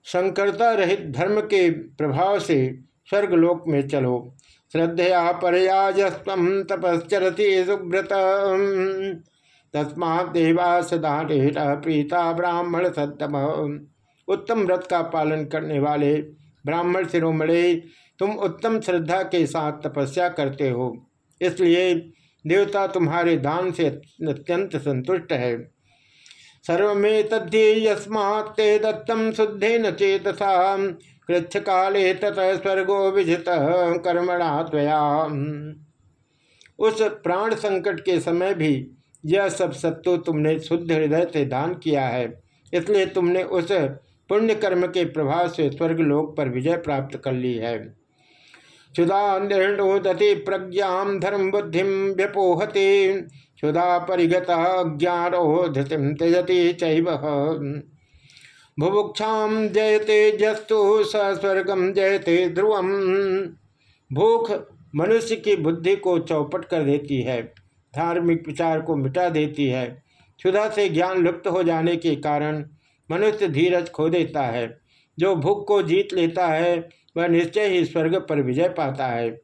Speaker 1: संकरता रहित धर्म के प्रभाव से स्वर्गलोक में चलो। श्रद्धया परयाजस्व तपश्चरती सुव्रत तस्मा देवास दान प्रीता ब्राह्मण सत्तम उत्तम व्रत का पालन करने वाले ब्राह्मण शिरोमणे, तुम उत्तम श्रद्धा के साथ तपस्या करते हो। इसलिए देवता तुम्हारे दान से अत्यंत संतुष्ट है। सर्वे तस्मात्ते दत्तम शुद्धे न चेतसा कृच्छ काले ततः स्वर्गो विजित कर्मणा उस प्राण संकट के समय भी यह सब सत्व तुमने शुद्ध हृदय से दान किया है। इसलिए तुमने उस पुण्य कर्म के प्रभाव से स्वर्गलोक पर विजय प्राप्त कर ली है। क्षुदा निर्णोदति प्रज्ञा धर्म बुद्धि व्यपोहते। क्षुदा परिगत ज्ञानो धृतिम त्यजति चैव। भुभुक्षा जयते जस्तु स स्वर्गम जयते ध्रुवम। भूख मनुष्य की बुद्धि को चौपट कर देती है। धार्मिक विचार को मिटा देती है। क्षुधा से ज्ञान लुप्त हो जाने के कारण मनुष्य धीरज खो देता है। जो भूख को जीत लेता है, वह निश्चय ही स्वर्ग पर विजय पाता है।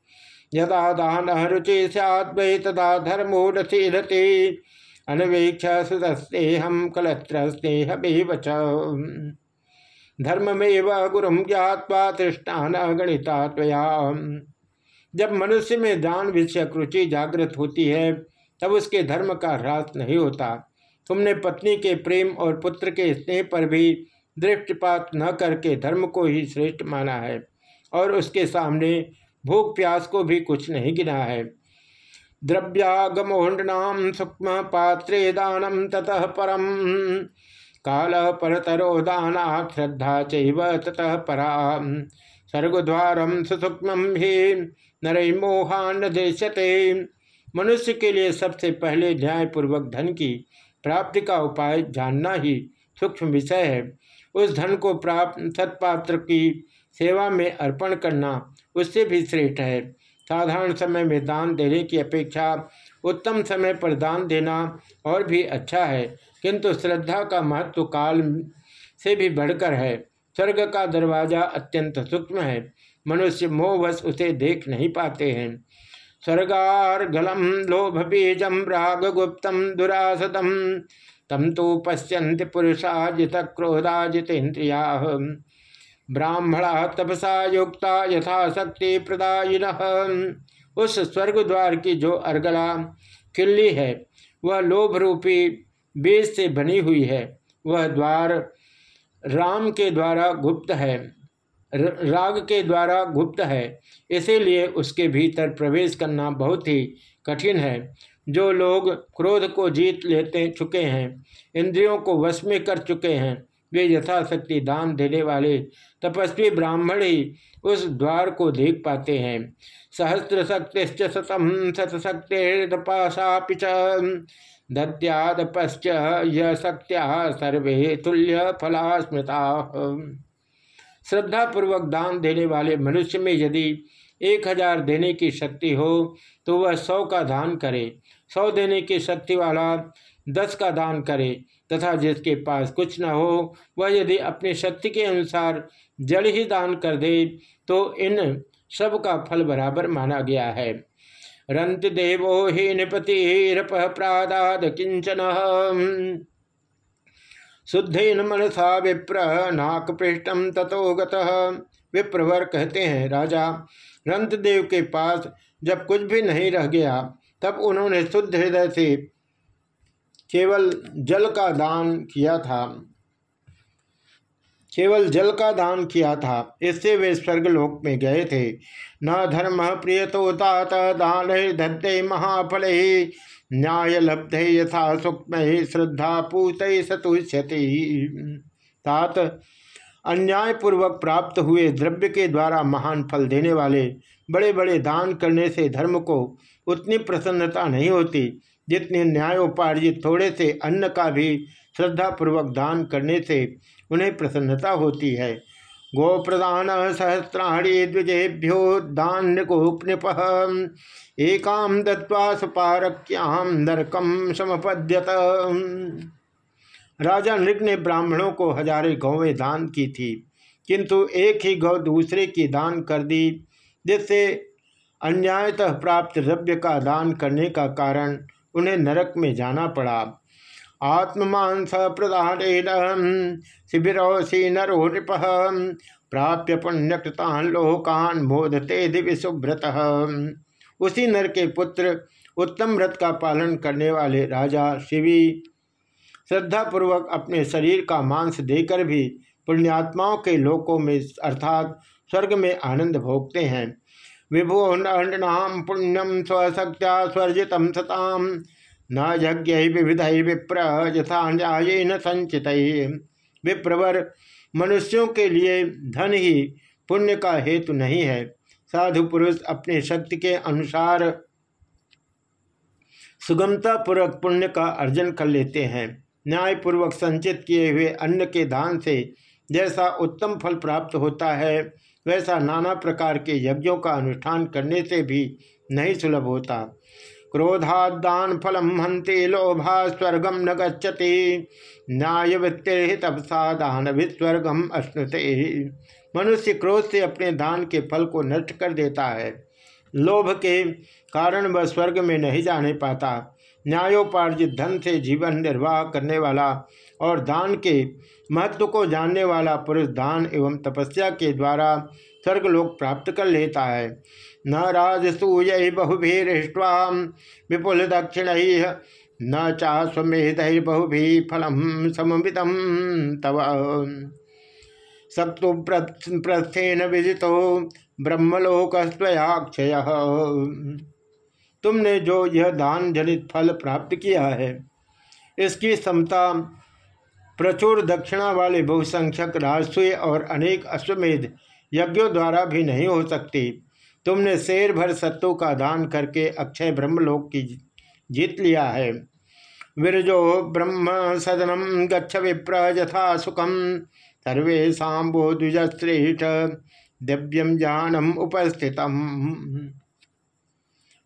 Speaker 1: यदा दान रुचि सै तदा धर्मो रथीरते अनवेक्ष सुतस्ते हम कलत्र स्नेह धर्म में वह गुरु ज्ञावा तृष्णा न गणिता जब मनुष्य में दान विषयक रुचि जागृत होती है तब उसके धर्म का ह्रास नहीं होता। तुमने पत्नी के प्रेम और पुत्र के स्नेह पर भी दृष्टिपात न करके धर्म को ही श्रेष्ठ माना है और उसके सामने भूख प्यास को भी कुछ नहीं गिना है। द्रव्यागमोहनाम सूक्ष्म पात्रे दानम ततः परम। काल परतरो दाना श्रद्धा चैव ततः परा स्वर्गद्वारम सुसूक्ष्म ही मोहान देशते मनुष्य के लिए सबसे पहले न्यायपूर्वक धन की प्राप्ति का उपाय जानना ही सूक्ष्म विषय है। उस धन को प्राप्त, सत्पात्र की सेवा में अर्पण करना उससे भी श्रेष्ठ है। साधारण समय में दान देने की अपेक्षा उत्तम समय पर दान देना और भी अच्छा है, किंतु श्रद्धा का महत्व काल से भी बढ़कर है। स्वर्ग का दरवाज़ा अत्यंत सूक्ष्म है। मनुष्य मोहवश उसे देख नहीं पाते हैं। स्वर्गार्गलम लोभ बीजम राग गुप्तम दुरासतम तम तो पश्यंत पुरुषा जित क्रोधा जितेन्द्रिया ब्राह्मणा तपसा युक्ता यथाशक्ति प्रदायिन। उस स्वर्ग द्वार की जो अर्गला किल्ली है, वह लोभ रूपी बीज से बनी हुई है। वह द्वार राम के द्वारा गुप्त है। राग के द्वारा गुप्त है। इसीलिए उसके भीतर प्रवेश करना बहुत ही कठिन है। जो लोग क्रोध को जीत लेते चुके हैं, इंद्रियों को वश में कर चुके हैं, वे यथाशक्ति दान देने वाले तपस्वी ब्राह्मण ही उस द्वार को देख पाते हैं। सहस्त्र शक्तिश्च शतम शतशक्तिपाशापि दत्याद पश्च शक्त्या सर्वे तुल्य फला स्मृता श्रद्धा पूर्वक दान देने वाले मनुष्य में यदि एक हज़ार देने की शक्ति हो तो वह सौ का दान करे। सौ देने की शक्ति वाला दस का दान करे, तथा जिसके पास कुछ न हो, वह यदि अपनी शक्ति के अनुसार जल ही दान कर दे तो इन सब का फल बराबर माना गया है। रंत देवो ही निपतिरप प्रादाद किंचन। शुद्धेन मनसा विप्र नाक पृष्ठम तथो विप्रवर कहते हैं, राजा, रंतदेव के पास जब कुछ भी नहीं रह गया, तब उन्होंने शुद्ध हृदय से केवल जल का दान किया था। केवल जल का दान किया था, इससे वे स्वर्गलोक में गए थे। न धर्म प्रिय तो दान धत्ते महाफल। न्याय लब्धे यथा सूक्ष्म श्रद्धा पूत सतुष्यति तात, अन्यायपूर्वक प्राप्त हुए द्रव्य के द्वारा महान फल देने वाले बड़े बड़े दान करने से धर्म को उतनी प्रसन्नता नहीं होती, जितने न्यायोपार्जित थोड़े से अन्न का भी श्रद्धापूर्वक दान करने से उन्हें प्रसन्नता होती है। गो प्रदान सहस्राणी द्विजेभ्यो दान गोपनिप एकाम दत्वा सुपारक्याम नरकम समपद्यत। राजा नृग ने ब्राह्मणों को हजारे गौवें दान की थी, किंतु एक ही गौ दूसरे की दान कर दी, जिससे अन्यायतः प्राप्त द्रव्य का दान करने का कारण उन्हें नरक में जाना पड़ा। आत्ममांस प्रदान शिविरोसी नरो नृप प्राप्य पुण्यकृतान लोकान मोदते दिव्य सुव्रत। उसी नर के पुत्र उत्तम व्रत का पालन करने वाले राजा शिवी श्रद्धापूर्वक अपने शरीर का मांस देकर भी पुण्यात्माओं के लोकों में अर्थात स्वर्ग में आनंद भोगते हैं। विभो नाम पुण्यम स्वशक्त्या स्वर्जित सताम न यज्ञ विविध विप्र यथा न्याय न संचित। विप्रवर मनुष्यों के लिए धन ही पुण्य का हेतु नहीं है। साधु पुरुष अपने शक्ति के अनुसार सुगमता पूर्वक पुण्य का अर्जन कर लेते हैं। न्यायपूर्वक संचित किए हुए अन्न के दान से जैसा उत्तम फल प्राप्त होता है, वैसा नाना प्रकार के यज्ञों का अनुष्ठान करने से भी नहीं सुलभ होता। क्रोधादान फलम हंते लोभा स्वर्गम न गच्छति। न्याय तपसा दान भी स्वर्गम अश्नुते। मनुष्य क्रोध से अपने दान के फल को नष्ट कर देता है। लोभ के कारण वह स्वर्ग में नहीं जाने पाता। न्यायोपार्जित धन से जीवन निर्वाह करने वाला और दान के महत्व को जानने वाला पुरुष दान एवं तपस्या के द्वारा स्वर्गलोक प्राप्त कर लेता है। न राजसूय बहुभिष्टवा विपुल दक्षिण न चास्वेद बहुभी फलम सममितम तव। सत्तु प्रस्थेन विजितो ब्रह्मलोक स्वयाक्षय तुमने जो यह दान जनित फल प्राप्त किया है, इसकी समता प्रचुर दक्षिणा वाले बहुसंख्यक राजस्व और अनेक अश्वमेध यज्ञों द्वारा भी नहीं हो सकती। तुमने शेर भर सत्तों का दान करके अक्षय ब्रह्मलोक की जीत लिया है। विरजो ब्रह्म सदनम गच्छ विप्र यथा सुखम सर्वेशा बोधुजश्रेष्ठ दिव्यम जानम उपस्थितम।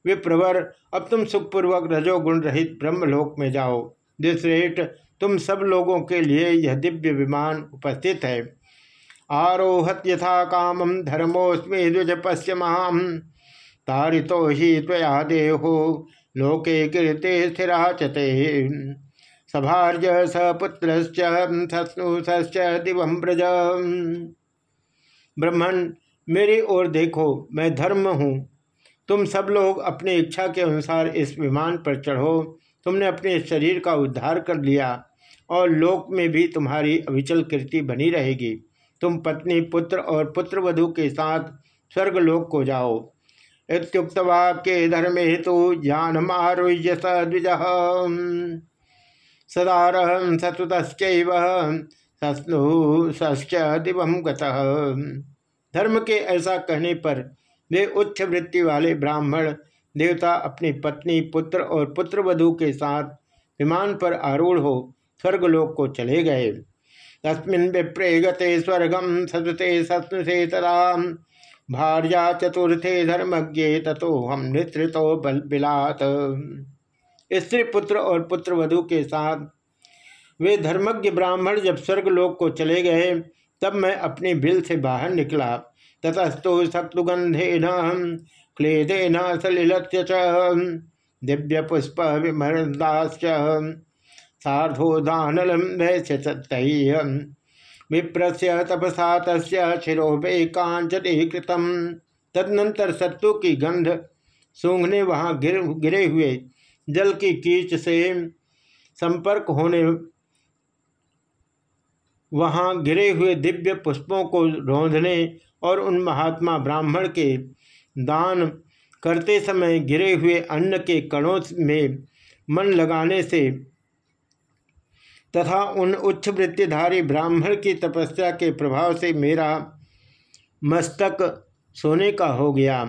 Speaker 1: विप्रवर, अब तुम सुखपूर्वक रजोगुण रहित ब्रह्मलोक में जाओ। दिश्रेष्ठ, तुम सब लोगों के लिए यह दिव्य विमान उपस्थित है। आरोहत यथा कामम धर्मोस्मे द्विज पश्यमाम तारितो ही त्वया देहो, लोके कीर्ते स्थिराचते सभार्य सपुत्र दिवम ब्रज ब्रह्मण मेरी ओर देखो, मैं धर्म हूँ। तुम सब लोग अपनी इच्छा के अनुसार इस विमान पर चढ़ो। तुमने अपने शरीर का उद्धार कर लिया और लोक में भी तुम्हारी अविचल कृति बनी रहेगी। तुम पत्नी, पुत्र और पुत्र वधु के साथ स्वर्गलोक को जाओ। इतुक्त वाक्य धर्म हेतु ज्ञान मारुह्य सद्विज सदार सतुत दिवम धर्म के ऐसा कहने पर वे उच्च वृत्ति वाले ब्राह्मण देवता अपनी पत्नी, पुत्र और पुत्र वधु के साथ विमान पर आरूढ़ हो स्वर्गलोक को चले गए। तस्मिन् विप्रे गते स्वर्गम सतते सत्से तदा भार्या चतुर्थे धर्मज्ञे तथो हम नेतृतो बल बिलात। स्त्री पुत्र और पुत्र वधु के साथ वे धर्मज्ञ ब्राह्मण जब स्वर्गलोक को चले गए, तब मैं अपने बिल से बाहर निकला। ततस्तु शक्तुगंधे न, क्लेदे न सलिलत्य दिव्य पुष्प विमरदाश्च। साधोदानलम विप्रस्य तपसा तिरोभे कांचते कृतम तदनंतर सत्तु की गंध सूंघने वहाँ गिर, गिरे हुए जल की कीच से संपर्क होने, वहाँ गिरे हुए दिव्य पुष्पों को रोंधने और उन महात्मा ब्राह्मण के दान करते समय गिरे हुए अन्न के कणों में मन लगाने से तथा उन उच्च वृत्तिधारी ब्राह्मण की तपस्या के प्रभाव से मेरा मस्तक सोने का हो गया।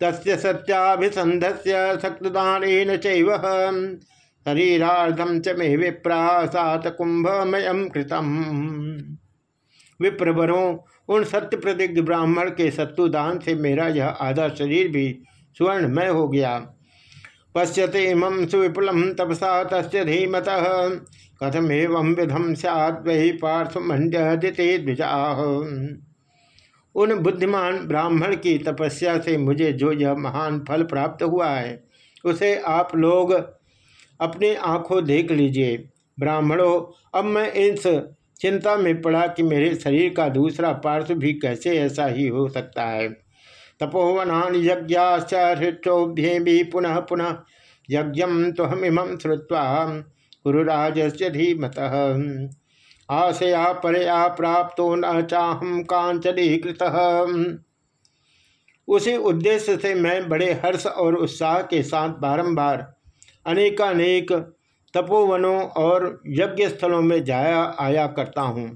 Speaker 1: तस्य सत्याभिसंधस्य शक्तदान शरीरार्धम च मे विप्रा सात कुंभमयम कृतम। विप्रवरों, उन सत्य प्रतिज्ञ ब्राह्मण के सत्तुदान से मेरा यह आधा शरीर भी स्वर्णमय हो गया। पश्यते इमं सुविपुलम तपसा तस्य धीमत। कथम एवं विधम सैद वही पार्श्वमंड्यदिते द्विजा उन बुद्धिमान ब्राह्मण की तपस्या से मुझे जो यह महान फल प्राप्त हुआ है, उसे आप लोग अपनी आँखों देख लीजिए। ब्राह्मणों, अब मैं इस चिंता में पड़ा कि मेरे शरीर का दूसरा पार्श्व भी कैसे ऐसा ही हो सकता है। तपोवना यज्ञाश्चोभ्ये भी पुनः पुनः यज्ञ तो हम इम श्रुवा गुरुराज से धीमत। आशया परया प्राप्त न चाहम कांचलीकृत उसी उद्देश्य से मैं बड़े हर्ष और उत्साह के साथ बारंबार अनेकानेक तपोवनों और यज्ञ स्थलों में जाया आया करता हूँ।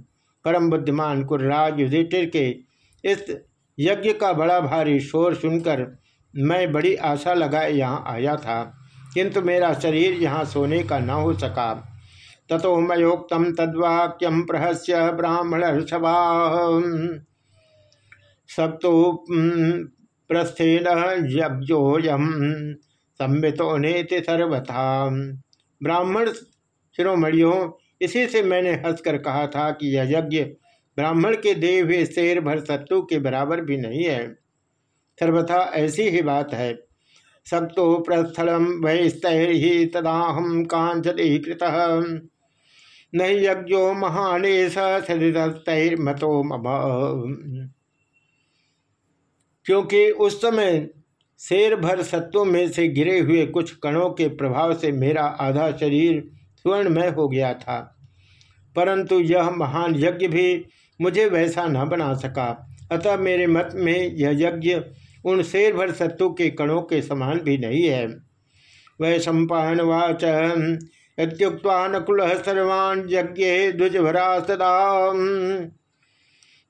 Speaker 1: परम बुद्धिमान कुर्राज युधिष्ठिर के इस यज्ञ का बड़ा भारी शोर सुनकर मैं बड़ी आशा लगाए यहाँ आया था। किंतु मेरा शरीर यहाँ सोने का न हो सका। तथो मयोक्तम तद्वाक्यम प्रहस्य ब्राह्मण सप्तो प्रस्थेन यज्ञोयम संबितो नेति सर्वथा। ब्राह्मण शिरोमणियों, इसी से मैंने हंसकर कहा था कि यह यज्ञ ब्राह्मण के देव शेर भर सत्तु के बराबर भी नहीं है। सर्वथा ऐसी ही बात है। सप्तो प्रस्थल वैस्तैर्हि तदाहम कांचलीकृत न यज्ञो महानेश सदितस्तैर्मतो मम क्योंकि उस समय शेर भर सत्तों में से गिरे हुए कुछ कणों के प्रभाव से मेरा आधा शरीर स्वर्णमय हो गया था। परंतु यह महान यज्ञ भी मुझे वैसा न बना सका। अतः मेरे मत में यह यज्ञ उन शेर भर सत्तु के कणों के समान भी नहीं है। वह सम्पान वाच। इतुक्ता नकुल सर्वान् यज्ञ द्विजभरा सदा।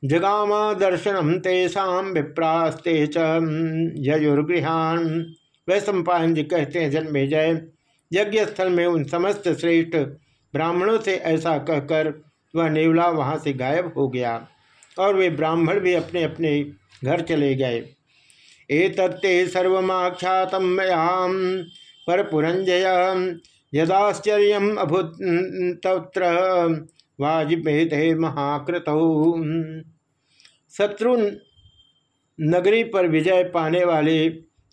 Speaker 1: जगामा दर्शनम तेषा विप्रास्ते चुर्गृहान वह सम्पायन जी कहते हैं, जन्मे जय। यज्ञ स्थल में उन समस्त श्रेष्ठ ब्राह्मणों से ऐसा कहकर वह नेवला वहाँ से गायब हो गया और वे ब्राह्मण भी अपने अपने घर चले गए। एतत्ते सर्वख्यात मयाम पर पुरंजय यदाश्चर्य अभूत वाजपेय महाकृत। शत्रु नगरी पर विजय पाने वाले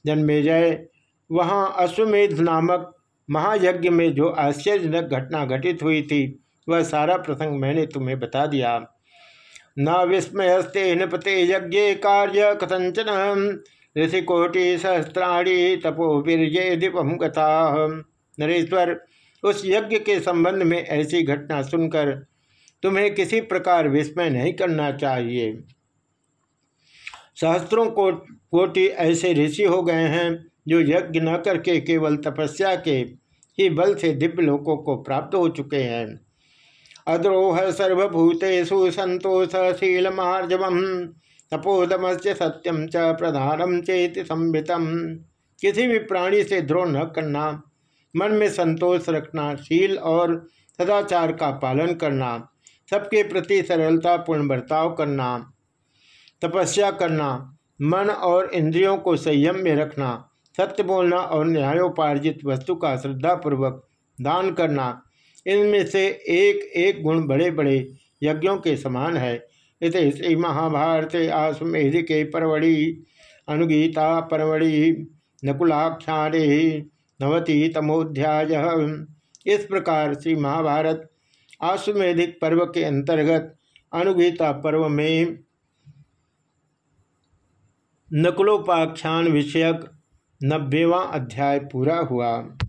Speaker 1: जन्मेजय वहाँ अश्वमेध नामक महायज्ञ में जो आश्चर्यजनक घटना घटित हुई थी, वह सारा प्रसंग मैंने तुम्हें बता दिया। न विस्मयस्ते नृपते यज्ञ कार्य कथंचन ऋषिकोटि सहस्त्राणी तपोवीर्य दीपम कथा नरेश्वर, उस यज्ञ के संबंध में ऐसी घटना सुनकर तुम्हें किसी प्रकार विस्मय नहीं करना चाहिए। सहस्त्रों को, कोटि ऐसे ऋषि हो गए हैं जो यज्ञ न करके केवल तपस्या के ही बल से दिव्य लोकों को प्राप्त हो चुके हैं। अद्रोह सर्वभूतेषु संतोषशील मार्जवम तपोदम से सत्यम च प्रधानम चेत संभितम किसी भी प्राणी से द्रोह न करना, मन में संतोष रखना, शील और सदाचार का पालन करना, सबके प्रति सरलता पूर्ण बर्ताव करना, तपस्या करना, मन और इंद्रियों को संयम में रखना, सत्य बोलना और न्यायोपार्जित वस्तु का श्रद्धापूर्वक दान करना, इनमें से एक एक गुण बड़े बड़े यज्ञों के समान है। इत श्री महाभारत आश्वेधि के परवड़ी अनुगीता परवड़ी नकुलाख्यारे नवति तमोध्याय इस प्रकार श्री महाभारत आश्वेधिक पर्व के अंतर्गत अनुगीता पर्व में नकुलोपाख्यान विषयक नब्बेवा अध्याय पूरा हुआ।